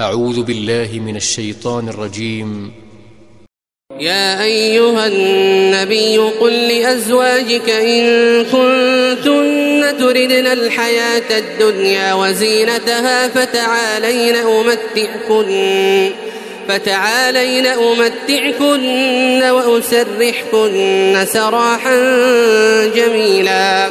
أعوذ بالله من الشيطان الرجيم. يا أيها النبي قل لأزواجك إن كنتن تردن الحياة الدنيا وزينتها فتعالين أمتعكن فتعالين أمتعكن وأسرحكن سراحا جميلا.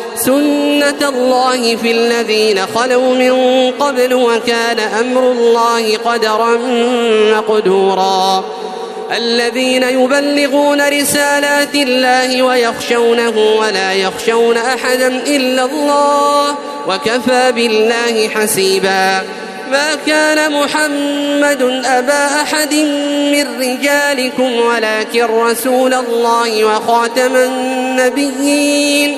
سنة الله في الذين خلوا من قبل وكان أمر الله قدرا مقدورا. الذين يبلغون رسالات الله ويخشونه ولا يخشون أحدا إلا الله وكفى بالله حسيبا. ما كان محمد أبا أحد من رجالكم ولكن رسول الله وخاتم النبيين.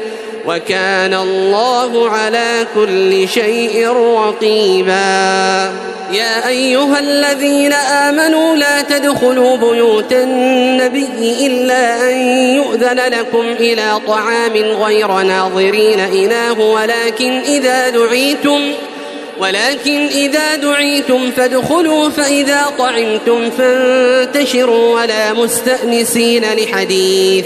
وكان الله على كل شيء رقيبا. يا أيها الذين آمنوا لا تدخلوا بيوت النبي إلا أن يؤذن لكم إلى طعام غير ناظرين إناه ولكن إذا دعيتم ولكن إذا دعيتم فادخلوا فإذا طعمتم فانتشروا ولا مستأنسين لحديث.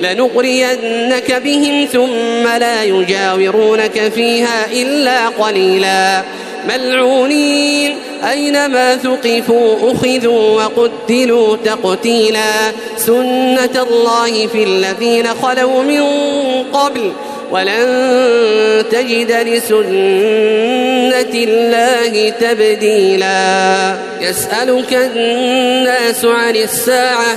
لنغرينك بهم ثم لا يجاورونك فيها إلا قليلا. ملعونين أينما ثقفوا أخذوا وقتلوا تقتيلا. سنة الله في الذين خلوا من قبل ولن تجد لسنة الله تبديلا. يسألك الناس عن الساعة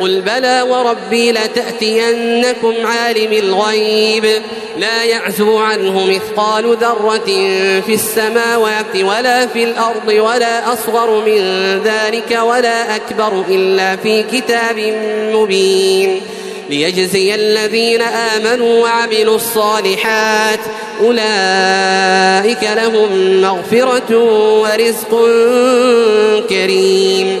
قل بلى وربي لتأتينكم عالم الغيب لا يعزب عنه مثقال ذرة في السماوات ولا في الأرض ولا أصغر من ذلك ولا أكبر إلا في كتاب مبين ليجزي الذين آمنوا وعملوا الصالحات أولئك لهم مغفرة ورزق كريم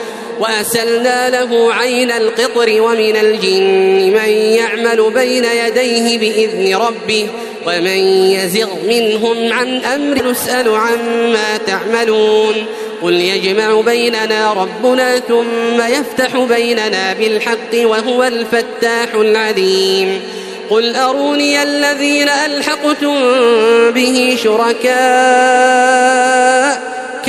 وأسلنا له عين القطر ومن الجن من يعمل بين يديه بإذن ربه ومن يزغ منهم عن أمر نسأل عما تعملون قل يجمع بيننا ربنا ثم يفتح بيننا بالحق وهو الفتاح العليم قل أروني الذين ألحقتم به شركاء